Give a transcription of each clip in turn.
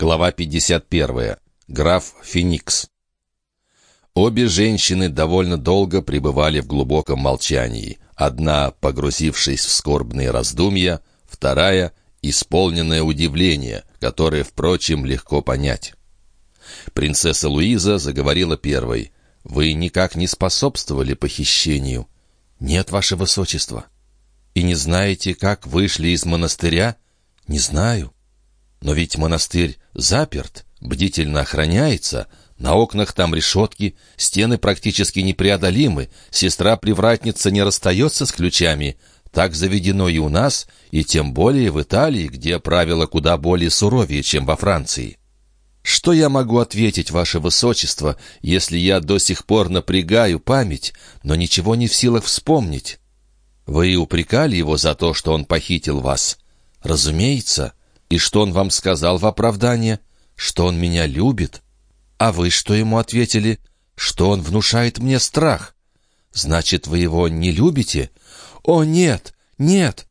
Глава 51. Граф Феникс. Обе женщины довольно долго пребывали в глубоком молчании. Одна, погрузившись в скорбные раздумья, вторая — исполненное удивление, которое, впрочем, легко понять. Принцесса Луиза заговорила первой. «Вы никак не способствовали похищению?» «Нет, ваше высочество». «И не знаете, как вышли из монастыря?» «Не знаю». Но ведь монастырь заперт, бдительно охраняется, на окнах там решетки, стены практически непреодолимы, сестра-привратница не расстается с ключами. Так заведено и у нас, и тем более в Италии, где правила куда более суровее, чем во Франции. Что я могу ответить, ваше высочество, если я до сих пор напрягаю память, но ничего не в силах вспомнить? Вы упрекали его за то, что он похитил вас? Разумеется. И что он вам сказал в оправдание? Что он меня любит? А вы что ему ответили? Что он внушает мне страх? Значит, вы его не любите? О, нет, нет!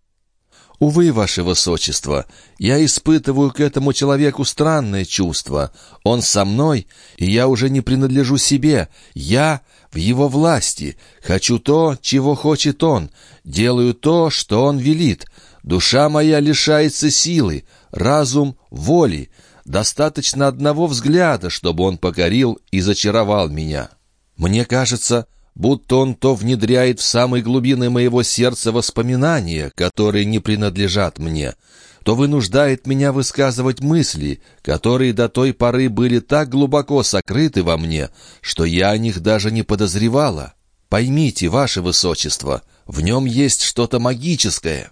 Увы, ваше высочество, я испытываю к этому человеку странное чувство. Он со мной, и я уже не принадлежу себе. Я в его власти. Хочу то, чего хочет он. Делаю то, что он велит. Душа моя лишается силы, разум — воли. Достаточно одного взгляда, чтобы он покорил и зачаровал меня. Мне кажется, будто он то внедряет в самые глубины моего сердца воспоминания, которые не принадлежат мне, то вынуждает меня высказывать мысли, которые до той поры были так глубоко сокрыты во мне, что я о них даже не подозревала. Поймите, ваше высочество, в нем есть что-то магическое».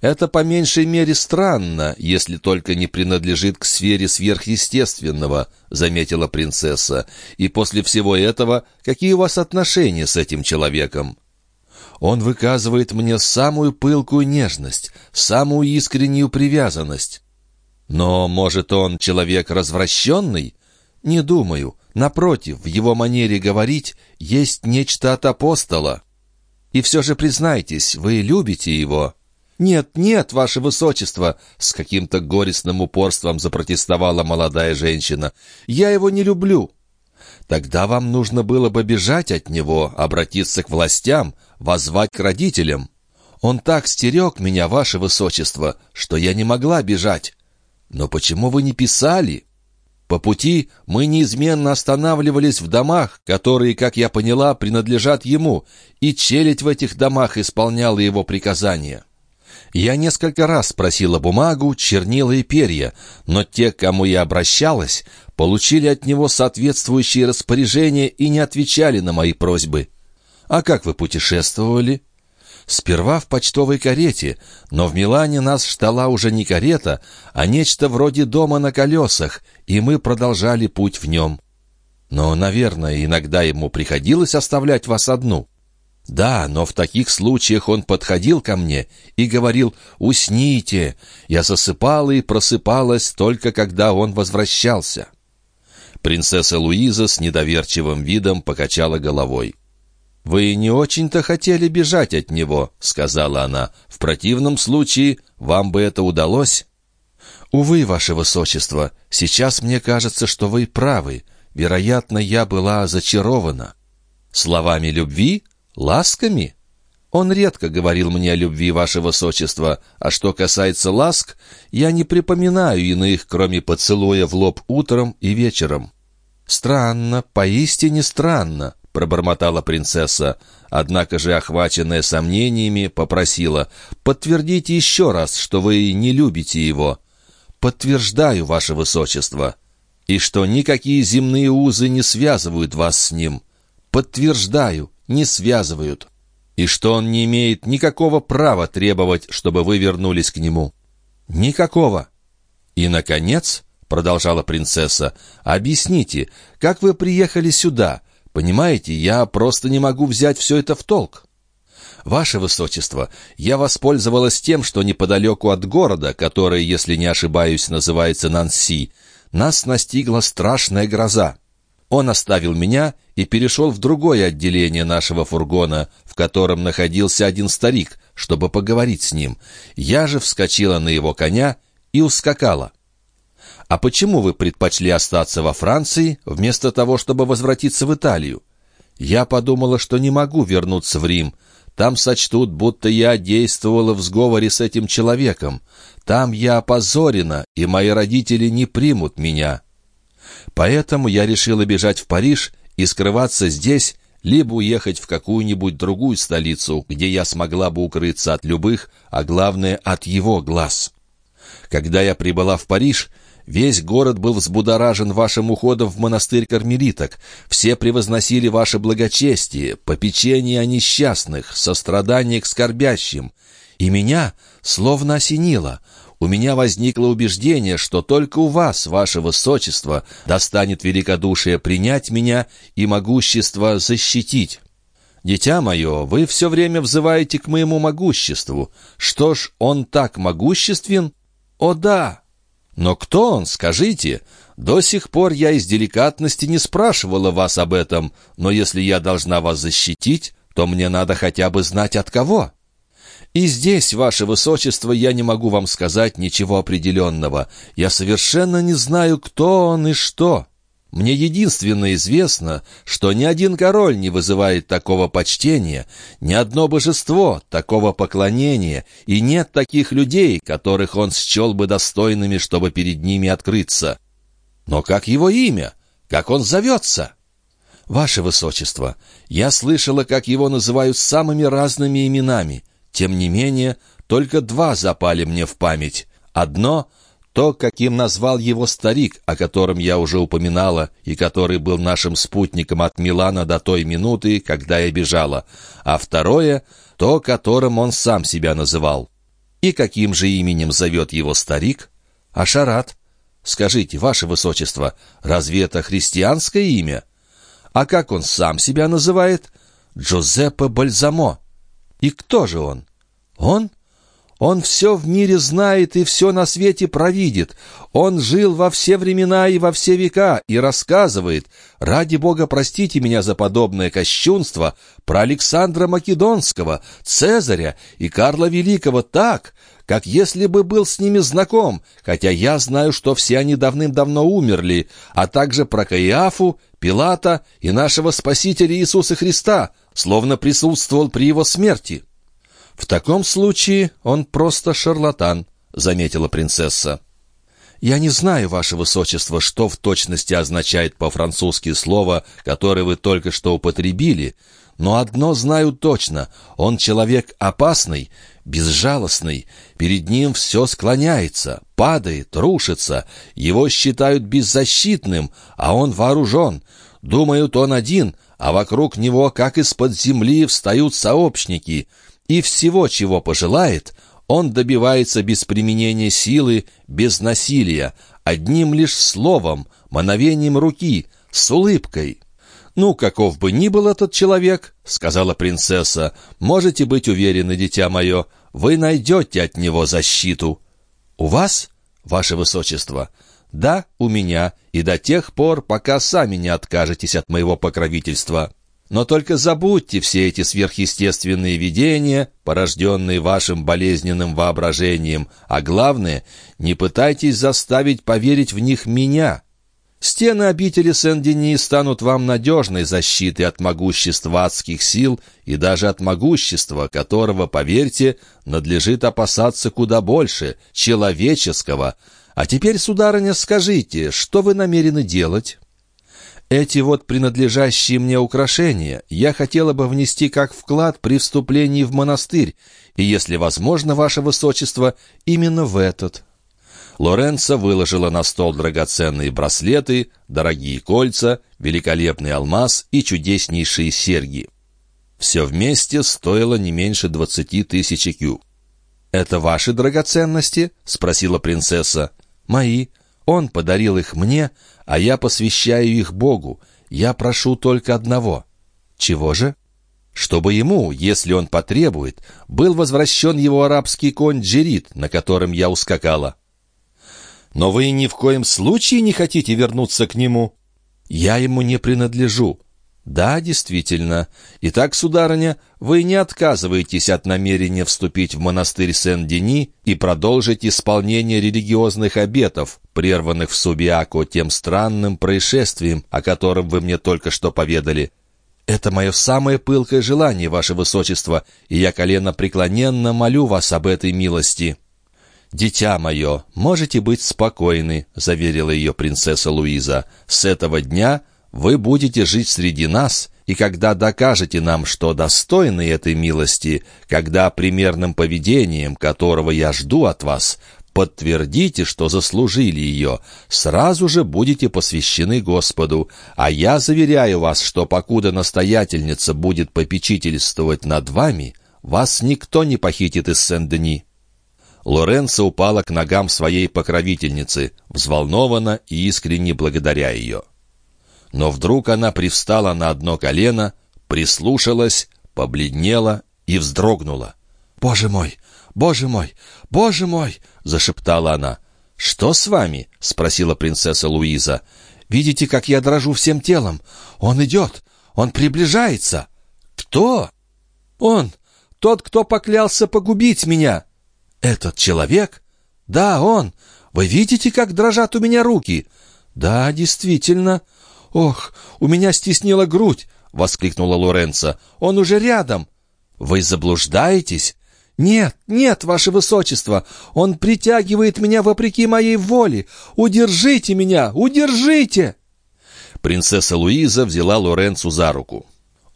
Это по меньшей мере странно, если только не принадлежит к сфере сверхъестественного, заметила принцесса. И после всего этого, какие у вас отношения с этим человеком? Он выказывает мне самую пылкую нежность, самую искреннюю привязанность. Но, может, он человек развращенный? Не думаю. Напротив, в его манере говорить есть нечто от апостола. И все же признайтесь, вы любите его?» «Нет, нет, ваше высочество!» — с каким-то горестным упорством запротестовала молодая женщина. «Я его не люблю!» «Тогда вам нужно было бы бежать от него, обратиться к властям, воззвать к родителям. Он так стерег меня, ваше высочество, что я не могла бежать. Но почему вы не писали?» По пути мы неизменно останавливались в домах, которые, как я поняла, принадлежат ему, и челядь в этих домах исполняла его приказания. Я несколько раз просила бумагу, чернила и перья, но те, к кому я обращалась, получили от него соответствующие распоряжения и не отвечали на мои просьбы. «А как вы путешествовали?» Сперва в почтовой карете, но в Милане нас ждала уже не карета, а нечто вроде дома на колесах, и мы продолжали путь в нем. Но, наверное, иногда ему приходилось оставлять вас одну. Да, но в таких случаях он подходил ко мне и говорил «Усните». Я засыпала и просыпалась только когда он возвращался. Принцесса Луиза с недоверчивым видом покачала головой. «Вы не очень-то хотели бежать от него», — сказала она. «В противном случае вам бы это удалось». «Увы, ваше высочество, сейчас мне кажется, что вы правы. Вероятно, я была зачарована». «Словами любви?» Ласками? Он редко говорил мне о любви, ваше высочество, а что касается ласк, я не припоминаю иных, кроме поцелуя в лоб утром и вечером». «Странно, поистине странно», — пробормотала принцесса. Однако же, охваченная сомнениями, попросила, «Подтвердите еще раз, что вы не любите его». «Подтверждаю, ваше высочество» и что никакие земные узы не связывают вас с ним. Подтверждаю, не связывают, и что он не имеет никакого права требовать, чтобы вы вернулись к нему. Никакого. И, наконец, — продолжала принцесса, — объясните, как вы приехали сюда? Понимаете, я просто не могу взять все это в толк. «Ваше Высочество, я воспользовалась тем, что неподалеку от города, который, если не ошибаюсь, называется Нанси, нас настигла страшная гроза. Он оставил меня и перешел в другое отделение нашего фургона, в котором находился один старик, чтобы поговорить с ним. Я же вскочила на его коня и ускакала. А почему вы предпочли остаться во Франции, вместо того, чтобы возвратиться в Италию? Я подумала, что не могу вернуться в Рим. Там сочтут, будто я действовала в сговоре с этим человеком. Там я опозорена, и мои родители не примут меня. Поэтому я решила бежать в Париж и скрываться здесь, либо уехать в какую-нибудь другую столицу, где я смогла бы укрыться от любых, а главное, от его глаз. Когда я прибыла в Париж, Весь город был взбудоражен вашим уходом в монастырь кармелиток. Все превозносили ваше благочестие, попечение о несчастных, сострадание к скорбящим. И меня словно осенило. У меня возникло убеждение, что только у вас, ваше высочество, достанет великодушие принять меня и могущество защитить. «Дитя мое, вы все время взываете к моему могуществу. Что ж, он так могуществен?» «О да!» «Но кто он, скажите? До сих пор я из деликатности не спрашивала вас об этом, но если я должна вас защитить, то мне надо хотя бы знать от кого». «И здесь, ваше высочество, я не могу вам сказать ничего определенного. Я совершенно не знаю, кто он и что». Мне единственно известно, что ни один король не вызывает такого почтения, ни одно божество такого поклонения, и нет таких людей, которых он счел бы достойными, чтобы перед ними открыться. Но как его имя? Как он зовется? Ваше Высочество, я слышала, как его называют самыми разными именами. Тем не менее, только два запали мне в память. Одно — то, каким назвал его старик, о котором я уже упоминала, и который был нашим спутником от Милана до той минуты, когда я бежала, а второе — то, которым он сам себя называл. И каким же именем зовет его старик? Ашарат. Скажите, ваше высочество, разве это христианское имя? А как он сам себя называет? Джозеппе Бальзамо. И кто же он? Он он все в мире знает и все на свете провидит. Он жил во все времена и во все века и рассказывает, ради Бога простите меня за подобное кощунство, про Александра Македонского, Цезаря и Карла Великого так, как если бы был с ними знаком, хотя я знаю, что все они давным-давно умерли, а также про Каиафу, Пилата и нашего Спасителя Иисуса Христа, словно присутствовал при его смерти». «В таком случае он просто шарлатан», — заметила принцесса. «Я не знаю, ваше высочество, что в точности означает по-французски слово, которое вы только что употребили, но одно знаю точно — он человек опасный, безжалостный, перед ним все склоняется, падает, рушится, его считают беззащитным, а он вооружен. Думают, он один, а вокруг него, как из-под земли, встают сообщники — и всего, чего пожелает, он добивается без применения силы, без насилия, одним лишь словом, мановением руки, с улыбкой. «Ну, каков бы ни был этот человек, — сказала принцесса, — можете быть уверены, дитя мое, вы найдете от него защиту». «У вас, ваше высочество?» «Да, у меня, и до тех пор, пока сами не откажетесь от моего покровительства». Но только забудьте все эти сверхъестественные видения, порожденные вашим болезненным воображением, а главное, не пытайтесь заставить поверить в них меня. Стены обители Сен-Дени станут вам надежной защитой от могущества адских сил и даже от могущества, которого, поверьте, надлежит опасаться куда больше, человеческого. А теперь, сударыня, скажите, что вы намерены делать?» Эти вот принадлежащие мне украшения я хотела бы внести как вклад при вступлении в монастырь, и, если возможно, ваше высочество, именно в этот». Лоренцо выложила на стол драгоценные браслеты, дорогие кольца, великолепный алмаз и чудеснейшие серьги. Все вместе стоило не меньше двадцати тысяч кю. «Это ваши драгоценности?» — спросила принцесса. «Мои. Он подарил их мне, а я посвящаю их Богу. Я прошу только одного. Чего же? Чтобы ему, если он потребует, был возвращен его арабский конь Джерит, на котором я ускакала. Но вы ни в коем случае не хотите вернуться к нему? Я ему не принадлежу. «Да, действительно. Итак, сударыня, вы не отказываетесь от намерения вступить в монастырь Сен-Дени и продолжить исполнение религиозных обетов, прерванных в Субиако тем странным происшествием, о котором вы мне только что поведали. Это мое самое пылкое желание, ваше высочество, и я колено преклоненно молю вас об этой милости». «Дитя мое, можете быть спокойны», — заверила ее принцесса Луиза. «С этого дня вы будете жить среди нас, и когда докажете нам, что достойны этой милости, когда примерным поведением, которого я жду от вас, подтвердите, что заслужили ее, сразу же будете посвящены Господу, а я заверяю вас, что покуда настоятельница будет попечительствовать над вами, вас никто не похитит из Сен-Дени». Лоренцо упала к ногам своей покровительницы, взволнованно и искренне благодаря ее. Но вдруг она привстала на одно колено, прислушалась, побледнела и вздрогнула. «Боже мой! Боже мой! Боже мой!» — зашептала она. «Что с вами?» — спросила принцесса Луиза. «Видите, как я дрожу всем телом? Он идет! Он приближается!» «Кто?» «Он! Тот, кто поклялся погубить меня!» «Этот человек?» «Да, он! Вы видите, как дрожат у меня руки?» «Да, действительно!» «Ох, у меня стеснила грудь!» — воскликнула Лоренцо. «Он уже рядом!» «Вы заблуждаетесь?» «Нет, нет, ваше высочество! Он притягивает меня вопреки моей воле! Удержите меня! Удержите!» Принцесса Луиза взяла Лоренцу за руку.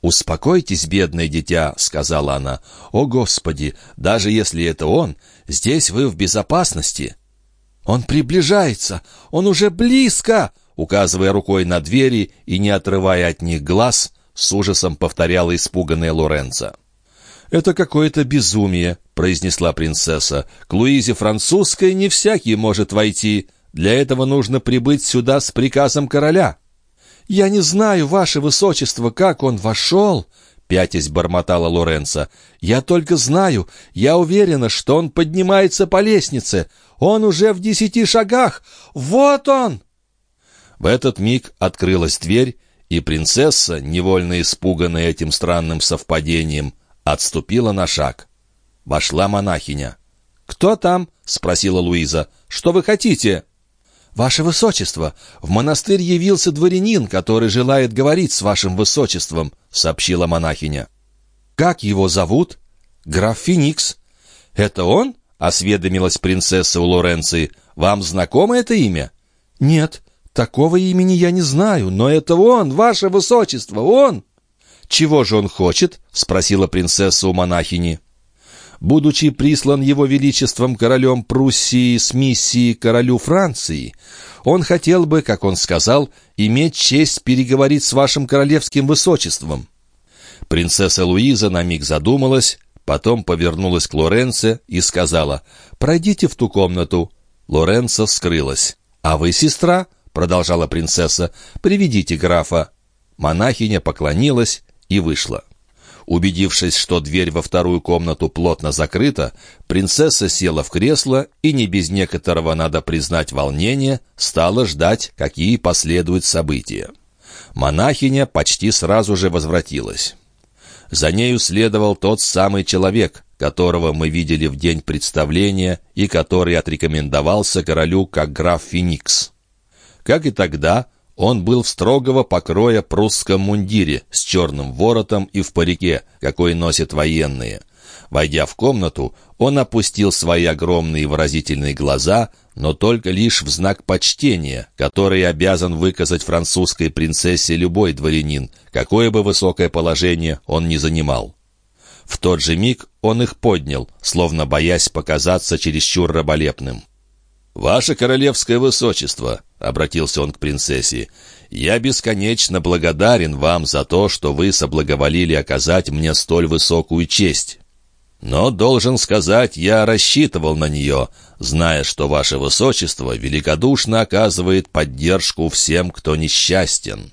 «Успокойтесь, бедное дитя», — сказала она. «О, Господи, даже если это он, здесь вы в безопасности». «Он приближается! Он уже близко!» Указывая рукой на двери и не отрывая от них глаз, с ужасом повторяла испуганная Лоренца. «Это какое-то безумие», — произнесла принцесса. «К Луизе французской не всякий может войти. Для этого нужно прибыть сюда с приказом короля». «Я не знаю, ваше высочество, как он вошел», — пятясь бормотала Лоренцо. «Я только знаю, я уверена, что он поднимается по лестнице. Он уже в десяти шагах. Вот он!» В этот миг открылась дверь, и принцесса, невольно испуганная этим странным совпадением, отступила на шаг. Вошла монахиня. «Кто там?» — спросила Луиза. «Что вы хотите?» «Ваше Высочество, в монастырь явился дворянин, который желает говорить с Вашим Высочеством», — сообщила монахиня. «Как его зовут?» «Граф Феникс». «Это он?» — осведомилась принцесса у Лоренции. «Вам знакомо это имя?» «Нет, такого имени я не знаю, но это он, Ваше Высочество, он!» «Чего же он хочет?» — спросила принцесса у монахини будучи прислан его величеством королем Пруссии с миссией королю Франции, он хотел бы, как он сказал, иметь честь переговорить с вашим королевским высочеством». Принцесса Луиза на миг задумалась, потом повернулась к Лоренце и сказала, «Пройдите в ту комнату». Лоренцо скрылась. «А вы, сестра?» — продолжала принцесса, «приведите графа». Монахиня поклонилась и вышла. Убедившись, что дверь во вторую комнату плотно закрыта, принцесса села в кресло и, не без некоторого, надо признать, волнения, стала ждать, какие последуют события. Монахиня почти сразу же возвратилась. За нею следовал тот самый человек, которого мы видели в день представления и который отрекомендовался королю как граф Феникс. Как и тогда, он был в строгого покроя прусском мундире с черным воротом и в парике, какой носят военные. Войдя в комнату, он опустил свои огромные выразительные глаза, но только лишь в знак почтения, который обязан выказать французской принцессе любой дворянин, какое бы высокое положение он ни занимал. В тот же миг он их поднял, словно боясь показаться чересчур раболепным. «Ваше королевское высочество», — обратился он к принцессе, — «я бесконечно благодарен вам за то, что вы соблаговолили оказать мне столь высокую честь. Но, должен сказать, я рассчитывал на нее, зная, что ваше высочество великодушно оказывает поддержку всем, кто несчастен».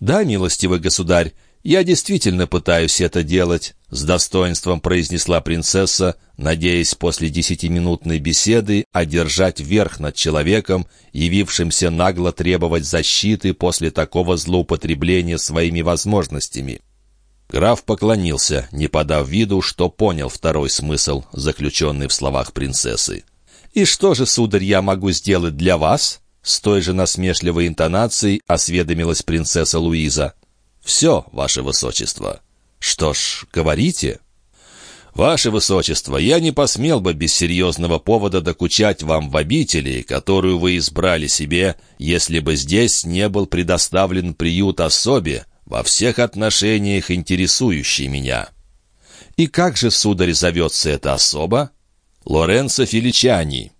«Да, милостивый государь, я действительно пытаюсь это делать», — с достоинством произнесла принцесса, надеясь после десятиминутной беседы одержать верх над человеком, явившимся нагло требовать защиты после такого злоупотребления своими возможностями. Граф поклонился, не подав виду, что понял второй смысл, заключенный в словах принцессы. «И что же, сударь, я могу сделать для вас?» С той же насмешливой интонацией осведомилась принцесса Луиза. «Все, ваше высочество». «Что ж, говорите». «Ваше высочество, я не посмел бы без серьезного повода докучать вам в обители, которую вы избрали себе, если бы здесь не был предоставлен приют особе, во всех отношениях интересующей меня». «И как же, сударь, зовется эта особа?» «Лоренцо Филичани».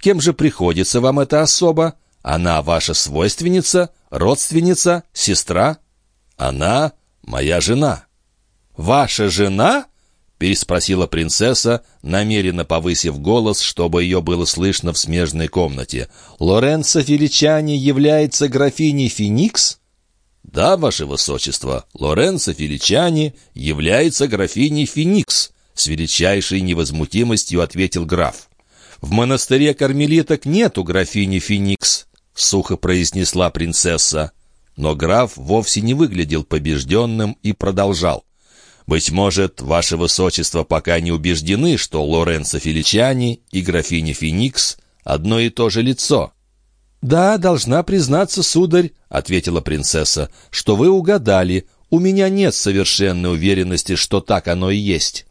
«Кем же приходится вам эта особа? Она ваша свойственница, родственница, сестра?» «Она моя жена». «Ваша жена?» — переспросила принцесса, намеренно повысив голос, чтобы ее было слышно в смежной комнате. «Лоренцо Феличани является графиней Феникс?» «Да, ваше высочество, Лоренцо Феличани является графиней Феникс», с величайшей невозмутимостью ответил граф. «В монастыре кармелиток нету графини Феникс», — сухо произнесла принцесса. Но граф вовсе не выглядел побежденным и продолжал. «Быть может, ваше высочество пока не убеждены, что Лоренцо Феличани и графиня Феникс — одно и то же лицо». «Да, должна признаться, сударь», — ответила принцесса, — «что вы угадали. У меня нет совершенной уверенности, что так оно и есть».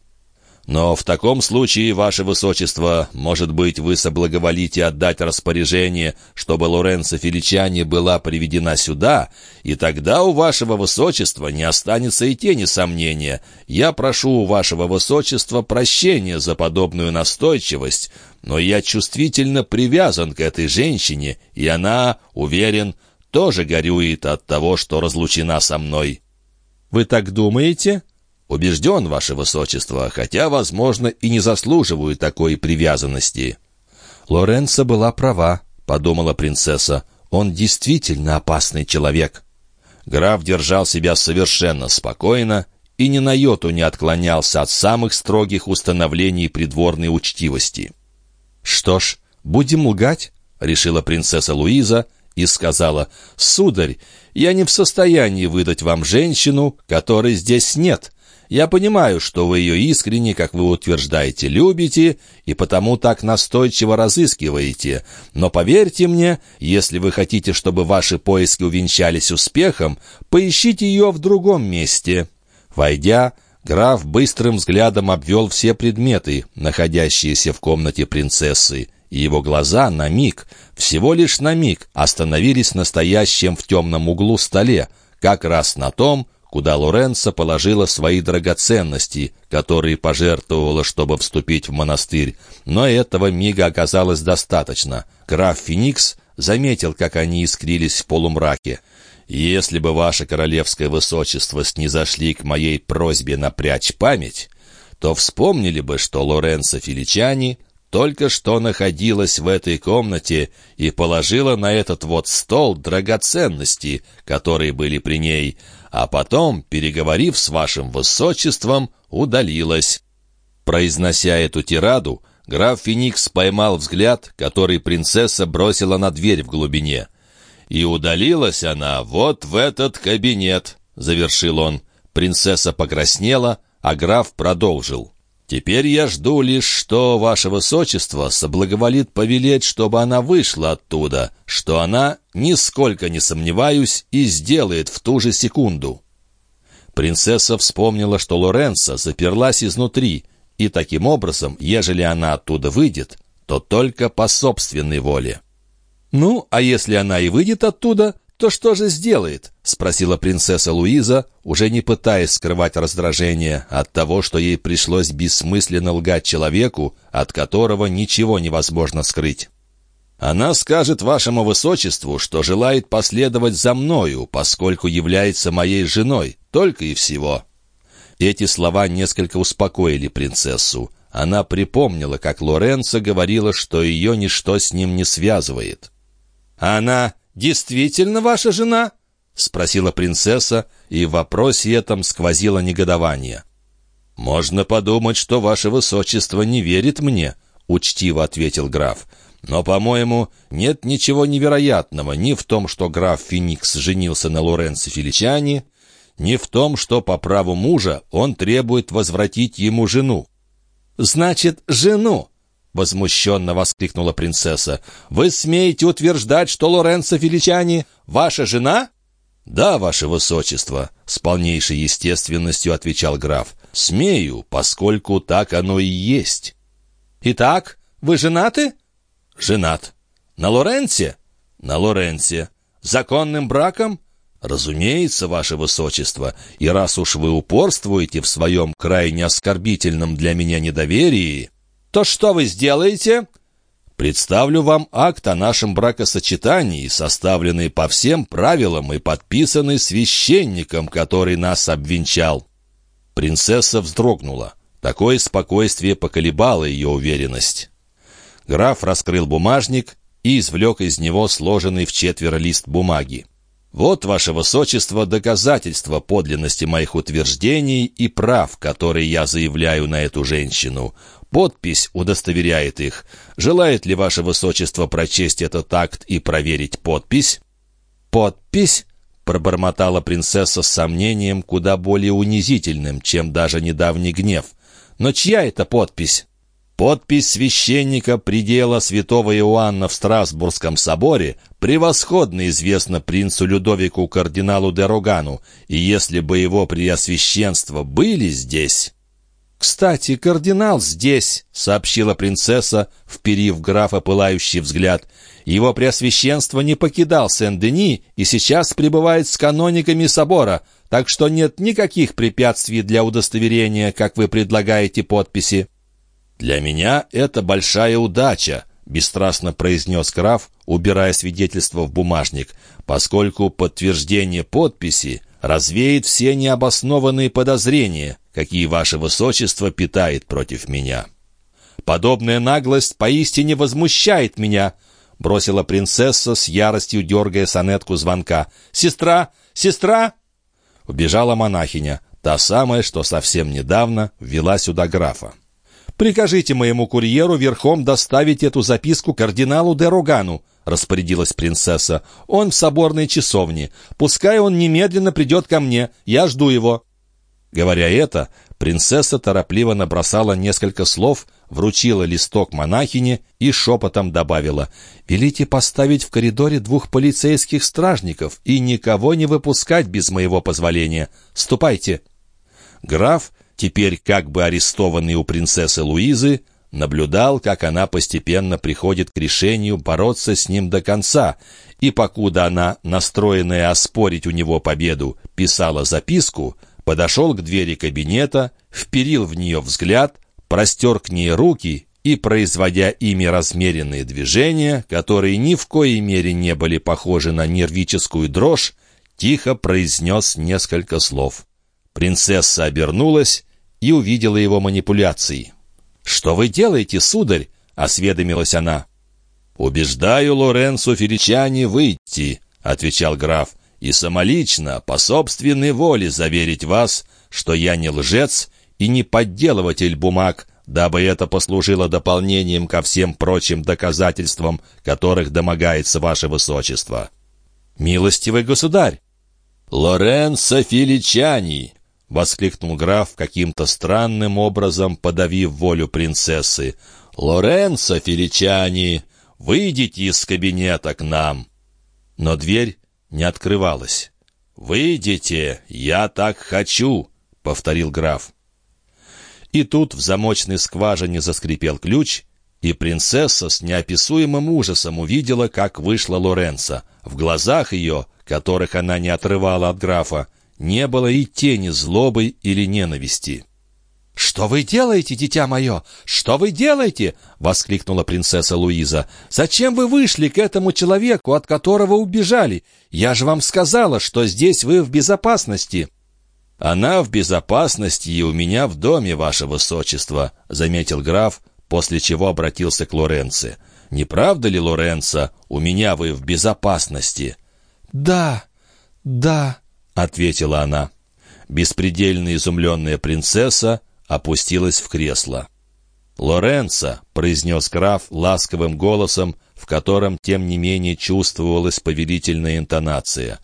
Но в таком случае, ваше высочество, может быть, вы соблаговолите отдать распоряжение, чтобы Лоренцо Феличани была приведена сюда, и тогда у вашего высочества не останется и тени сомнения. Я прошу у вашего высочества прощения за подобную настойчивость, но я чувствительно привязан к этой женщине, и она, уверен, тоже горюет от того, что разлучена со мной». «Вы так думаете?» «Убежден, ваше высочество, хотя, возможно, и не заслуживаю такой привязанности». «Лоренцо была права», — подумала принцесса. «Он действительно опасный человек». Граф держал себя совершенно спокойно и ни на йоту не отклонялся от самых строгих установлений придворной учтивости. «Что ж, будем лгать», — решила принцесса Луиза и сказала, «Сударь, я не в состоянии выдать вам женщину, которой здесь нет. Я понимаю, что вы ее искренне, как вы утверждаете, любите и потому так настойчиво разыскиваете. Но поверьте мне, если вы хотите, чтобы ваши поиски увенчались успехом, поищите ее в другом месте». Войдя, граф быстрым взглядом обвел все предметы, находящиеся в комнате принцессы, и его глаза на миг, всего лишь на миг, остановились на стоящем в темном углу столе, как раз на том, куда Лоренцо положила свои драгоценности, которые пожертвовала, чтобы вступить в монастырь. Но этого мига оказалось достаточно. Граф Феникс заметил, как они искрились в полумраке. «Если бы ваше королевское высочество снизошли к моей просьбе напрячь память, то вспомнили бы, что Лоренцо Филичани только что находилась в этой комнате и положила на этот вот стол драгоценности, которые были при ней, а потом, переговорив с вашим высочеством, удалилась». Произнося эту тираду, граф Феникс поймал взгляд, который принцесса бросила на дверь в глубине. «И удалилась она вот в этот кабинет», — завершил он. Принцесса покраснела, а граф продолжил. Теперь я жду лишь, что ваше высочество соблаговолит повелеть, чтобы она вышла оттуда, что она, нисколько не сомневаюсь, и сделает в ту же секунду». Принцесса вспомнила, что Лоренцо заперлась изнутри, и таким образом, ежели она оттуда выйдет, то только по собственной воле. «Ну, а если она и выйдет оттуда, то что же сделает?» — спросила принцесса Луиза, уже не пытаясь скрывать раздражение от того, что ей пришлось бессмысленно лгать человеку, от которого ничего невозможно скрыть. «Она скажет вашему высочеству, что желает последовать за мною, поскольку является моей женой, только и всего». Эти слова несколько успокоили принцессу. Она припомнила, как Лоренцо говорила, что ее ничто с ним не связывает. «Она действительно ваша жена?» — спросила принцесса, и в вопросе этом сквозило негодование. «Можно подумать, что ваше высочество не верит мне», — учтиво ответил граф. «Но, по-моему, нет ничего невероятного ни в том, что граф Феникс женился на Лоренцо Феличани, ни в том, что по праву мужа он требует возвратить ему жену». «Значит, жену!» — возмущенно воскликнула принцесса. «Вы смеете утверждать, что Лоренцо Феличани ваша жена?» «Да, ваше высочество», — с полнейшей естественностью отвечал граф. «Смею, поскольку так оно и есть». «Итак, вы женаты?» «Женат». «На Лоренце?» «На Лоренце». «Законным браком?» «Разумеется, ваше высочество, и раз уж вы упорствуете в своем крайне оскорбительном для меня недоверии...» «То что вы сделаете?» Представлю вам акт о нашем бракосочетании, составленный по всем правилам и подписанный священником, который нас обвенчал». Принцесса вздрогнула. Такое спокойствие поколебало ее уверенность. Граф раскрыл бумажник и извлек из него сложенный в четверо лист бумаги. «Вот, ваше высочество, доказательство подлинности моих утверждений и прав, которые я заявляю на эту женщину. Подпись удостоверяет их. Желает ли ваше высочество прочесть этот акт и проверить подпись?» «Подпись?» — пробормотала принцесса с сомнением, куда более унизительным, чем даже недавний гнев. «Но чья это подпись?» Подпись священника предела святого Иоанна в Страсбургском соборе превосходно известна принцу Людовику кардиналу де Рогану, и если бы его преосвященство были здесь... «Кстати, кардинал здесь», — сообщила принцесса, вперив графа пылающий взгляд. «Его преосвященство не покидал Сен-Дени и сейчас пребывает с канониками собора, так что нет никаких препятствий для удостоверения, как вы предлагаете подписи». «Для меня это большая удача», — бесстрастно произнес граф, убирая свидетельство в бумажник, «поскольку подтверждение подписи развеет все необоснованные подозрения, какие ваше высочество питает против меня». «Подобная наглость поистине возмущает меня», — бросила принцесса с яростью, дергая сонетку звонка. «Сестра! Сестра!» Убежала монахиня, та самая, что совсем недавно ввела сюда графа. «Прикажите моему курьеру верхом доставить эту записку кардиналу де Рогану», — распорядилась принцесса. «Он в соборной часовне. Пускай он немедленно придет ко мне. Я жду его». Говоря это, принцесса торопливо набросала несколько слов, вручила листок монахине и шепотом добавила «Велите поставить в коридоре двух полицейских стражников и никого не выпускать без моего позволения. Ступайте». Граф, теперь как бы арестованный у принцессы Луизы, наблюдал, как она постепенно приходит к решению бороться с ним до конца, и покуда она, настроенная оспорить у него победу, писала записку, подошел к двери кабинета, вперил в нее взгляд, простер к ней руки и, производя ими размеренные движения, которые ни в коей мере не были похожи на нервическую дрожь, тихо произнес несколько слов. Принцесса обернулась и увидела его манипуляции. «Что вы делаете, сударь?» — осведомилась она. «Убеждаю Лоренцо Феричани выйти», — отвечал граф и самолично, по собственной воле заверить вас, что я не лжец и не подделыватель бумаг, дабы это послужило дополнением ко всем прочим доказательствам, которых домогается ваше высочество. Милостивый государь! Лоренцо Филичани! — воскликнул граф каким-то странным образом, подавив волю принцессы. «Лоренцо Филичани, выйдите из кабинета к нам!» Но дверь не открывалась. «Выйдите, я так хочу!» — повторил граф. И тут в замочной скважине заскрипел ключ, и принцесса с неописуемым ужасом увидела, как вышла Лоренцо. В глазах ее, которых она не отрывала от графа, не было и тени злобы или ненависти. «Что вы делаете, дитя мое? Что вы делаете?» — воскликнула принцесса Луиза. «Зачем вы вышли к этому человеку, от которого убежали? Я же вам сказала, что здесь вы в безопасности». «Она в безопасности и у меня в доме, ваше высочество», — заметил граф, после чего обратился к Лоренце. «Не правда ли, Лоренцо, у меня вы в безопасности?» «Да, да», — ответила она. Беспредельно изумленная принцесса опустилась в кресло. «Лоренцо», — произнес граф ласковым голосом, в котором, тем не менее, чувствовалась повелительная интонация.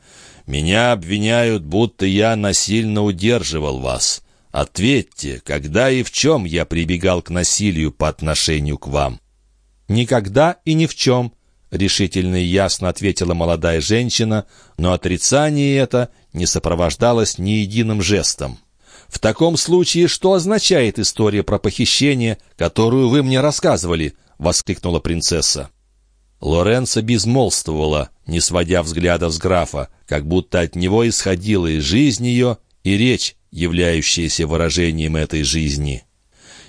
«Меня обвиняют, будто я насильно удерживал вас. Ответьте, когда и в чем я прибегал к насилию по отношению к вам?» «Никогда и ни в чем», — решительно и ясно ответила молодая женщина, но отрицание это не сопровождалось ни единым жестом. «В таком случае что означает история про похищение, которую вы мне рассказывали?» — воскликнула принцесса. Лоренцо безмолвствовала, не сводя взгляда с графа, как будто от него исходила и жизнь ее, и речь, являющаяся выражением этой жизни.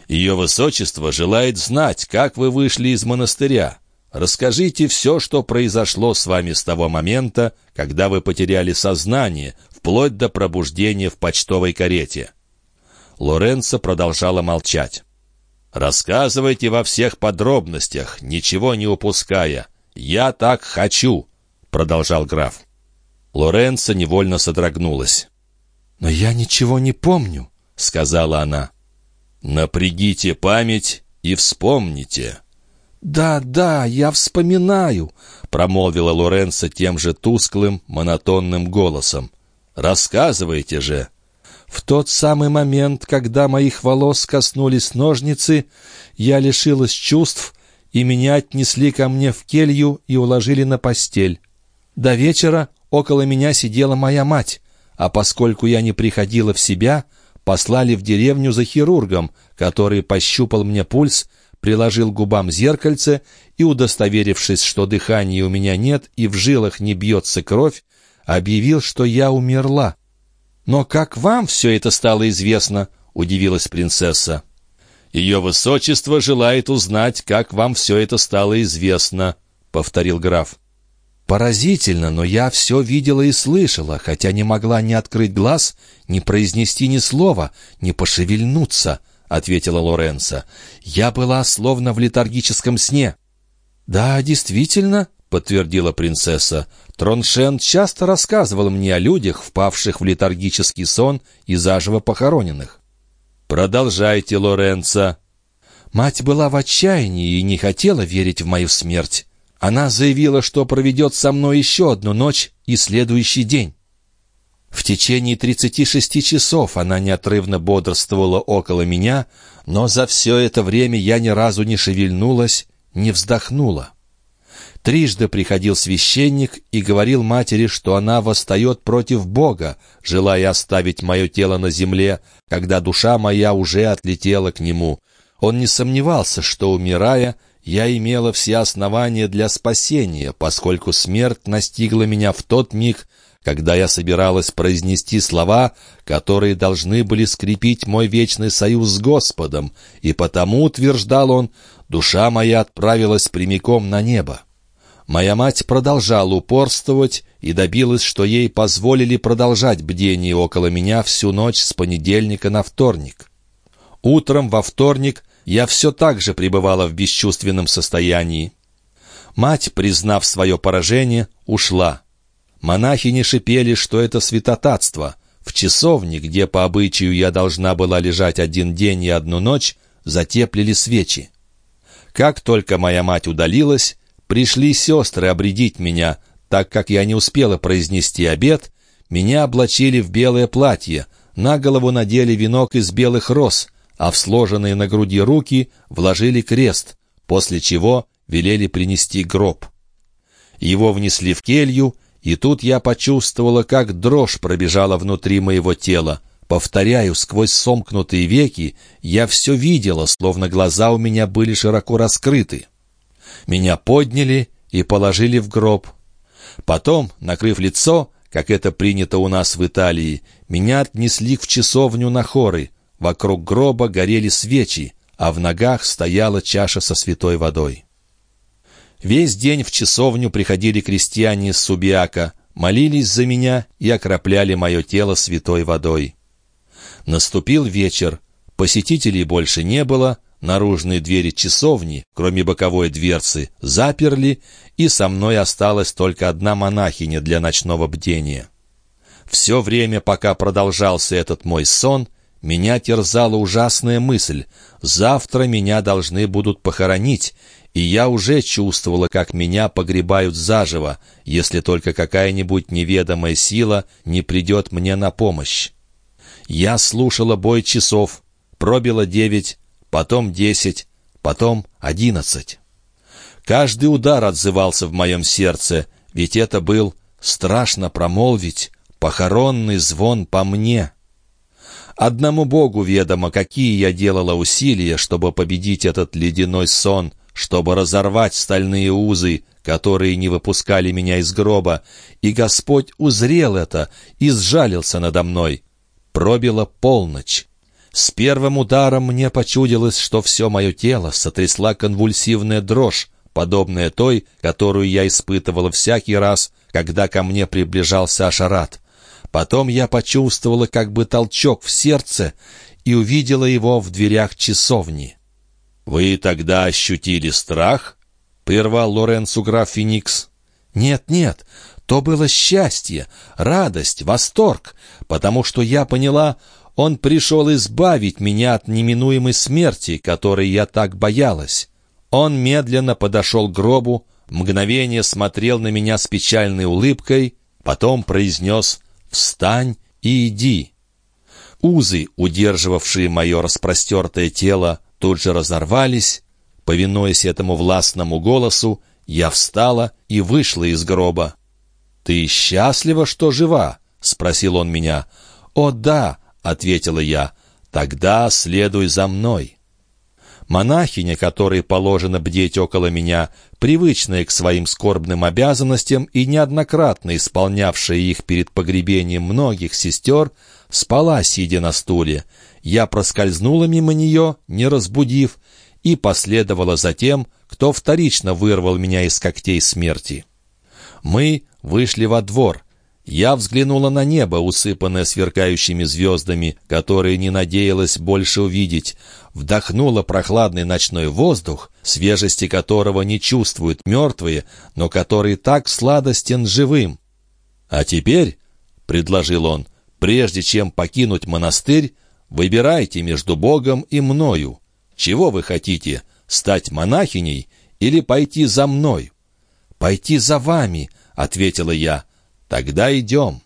«Ее высочество желает знать, как вы вышли из монастыря. Расскажите все, что произошло с вами с того момента, когда вы потеряли сознание, вплоть до пробуждения в почтовой карете». Лоренцо продолжала молчать. «Рассказывайте во всех подробностях, ничего не упуская. Я так хочу», — продолжал граф. Лоренцо невольно содрогнулась. «Но я ничего не помню», — сказала она. «Напрягите память и вспомните». «Да, да, я вспоминаю», — промолвила Лоренцо тем же тусклым, монотонным голосом. «Рассказывайте же». В тот самый момент, когда моих волос коснулись ножницы, я лишилась чувств, и меня отнесли ко мне в келью и уложили на постель. До вечера около меня сидела моя мать, а поскольку я не приходила в себя, послали в деревню за хирургом, который пощупал мне пульс, приложил губам зеркальце и, удостоверившись, что дыхания у меня нет и в жилах не бьется кровь, объявил, что я умерла. «Но как вам все это стало известно?» — удивилась принцесса. «Ее высочество желает узнать, как вам все это стало известно», — повторил граф. «Поразительно, но я все видела и слышала, хотя не могла ни открыть глаз, ни произнести ни слова, ни пошевельнуться», — ответила Лоренцо. «Я была словно в летаргическом сне». «Да, действительно», — подтвердила принцесса. «Троншен часто рассказывал мне о людях, впавших в летаргический сон и заживо похороненных». «Продолжайте, Лоренцо». Мать была в отчаянии и не хотела верить в мою смерть. Она заявила, что проведет со мной еще одну ночь и следующий день. В течение 36 часов она неотрывно бодрствовала около меня, но за все это время я ни разу не шевельнулась, не вздохнула. Трижды приходил священник и говорил матери, что она восстает против Бога, желая оставить мое тело на земле, когда душа моя уже отлетела к нему. Он не сомневался, что, умирая, я имела все основания для спасения, поскольку смерть настигла меня в тот миг, когда я собиралась произнести слова, которые должны были скрепить мой вечный союз с Господом, и потому, утверждал он, душа моя отправилась прямиком на небо. Моя мать продолжала упорствовать и добилась, что ей позволили продолжать бдение около меня всю ночь с понедельника на вторник. Утром во вторник я все так же пребывала в бесчувственном состоянии. Мать, признав свое поражение, ушла. Монахини шипели, что это святотатство. В часовне, где по обычаю я должна была лежать один день и одну ночь, затеплили свечи. Как только моя мать удалилась, Пришли сестры обредить меня, так как я не успела произнести обед, меня облачили в белое платье, на голову надели венок из белых роз, а в сложенные на груди руки вложили крест, после чего велели принести гроб. Его внесли в келью, и тут я почувствовала, как дрожь пробежала внутри моего тела. Повторяю, сквозь сомкнутые веки я все видела, словно глаза у меня были широко раскрыты. Меня подняли и положили в гроб. Потом, накрыв лицо, как это принято у нас в Италии, меня отнесли в часовню на хоры. Вокруг гроба горели свечи, а в ногах стояла чаша со святой водой. Весь день в часовню приходили крестьяне из Субиака, молились за меня и окропляли мое тело святой водой. Наступил вечер, посетителей больше не было, Наружные двери часовни, кроме боковой дверцы, заперли, и со мной осталась только одна монахиня для ночного бдения. Все время, пока продолжался этот мой сон, меня терзала ужасная мысль. Завтра меня должны будут похоронить, и я уже чувствовала, как меня погребают заживо, если только какая-нибудь неведомая сила не придет мне на помощь. Я слушала бой часов, пробило девять, потом десять, потом одиннадцать. Каждый удар отзывался в моем сердце, ведь это был, страшно промолвить, похоронный звон по мне. Одному Богу ведомо, какие я делала усилия, чтобы победить этот ледяной сон, чтобы разорвать стальные узы, которые не выпускали меня из гроба, и Господь узрел это и сжалился надо мной. Пробила полночь. С первым ударом мне почудилось, что все мое тело сотрясла конвульсивная дрожь, подобная той, которую я испытывала всякий раз, когда ко мне приближался Ашарат. Потом я почувствовала как бы толчок в сердце и увидела его в дверях часовни. «Вы тогда ощутили страх?» — прервал Лоренцу граф Феникс. «Нет, нет, то было счастье, радость, восторг, потому что я поняла, он пришел избавить меня от неминуемой смерти, которой я так боялась. Он медленно подошел к гробу, мгновение смотрел на меня с печальной улыбкой, потом произнес «Встань и иди». Узы, удерживавшие мое распростертое тело, тут же разорвались. Повинуясь этому властному голосу, я встала и вышла из гроба. «Ты счастлива, что жива?» — спросил он меня. «О, да!» — ответила я. «Тогда следуй за мной». Монахиня, которой положено бдеть около меня, привычная к своим скорбным обязанностям и неоднократно исполнявшая их перед погребением многих сестер, спала, сидя на стуле. Я проскользнула мимо нее, не разбудив, и последовала за тем, кто вторично вырвал меня из когтей смерти. Мы вышли во двор — я взглянула на небо, усыпанное сверкающими звездами, которые не надеялась больше увидеть, вдохнула прохладный ночной воздух, свежести которого не чувствуют мертвые, но который так сладостен живым. «А теперь», — предложил он, — «прежде чем покинуть монастырь, выбирайте между Богом и мною. Чего вы хотите, стать монахиней или пойти за мной?» «Пойти за вами», — ответила я, — «Тогда идем».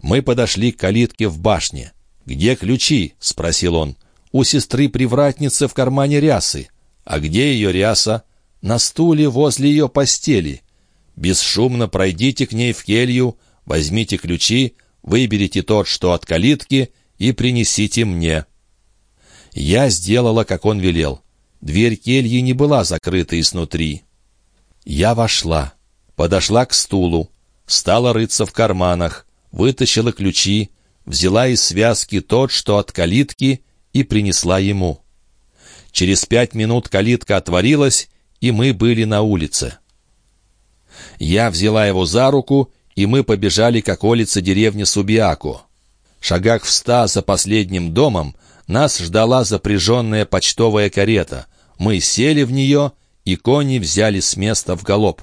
Мы подошли к калитке в башне. «Где ключи?» — спросил он. «У сестры-привратницы в кармане рясы». «А где ее ряса?» «На стуле возле ее постели». «Бесшумно пройдите к ней в келью, возьмите ключи, выберите тот, что от калитки, и принесите мне». Я сделала, как он велел. Дверь кельи не была закрыта изнутри. Я вошла, подошла к стулу, стала рыться в карманах, вытащила ключи, взяла из связки тот, что от калитки, и принесла ему. Через пять минут калитка отворилась, и мы были на улице. Я взяла его за руку, и мы побежали к околице деревни Субиаку. Шагах в ста за последним домом нас ждала запряженная почтовая карета. Мы сели в нее, и кони взяли с места в галоп.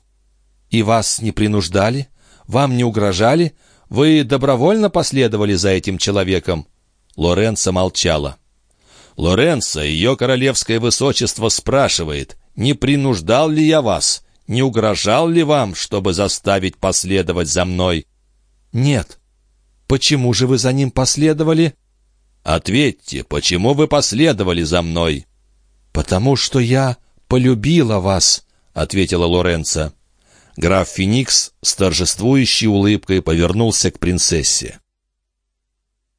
«И вас не принуждали?» Вам не угрожали? Вы добровольно последовали за этим человеком?» Лоренцо молчала. «Лоренцо, ее королевское высочество спрашивает, не принуждал ли я вас, не угрожал ли вам, чтобы заставить последовать за мной?» «Нет». «Почему же вы за ним последовали?» «Ответьте, почему вы последовали за мной?» «Потому что я полюбила вас», — ответила Лоренцо. Граф Феникс с торжествующей улыбкой повернулся к принцессе.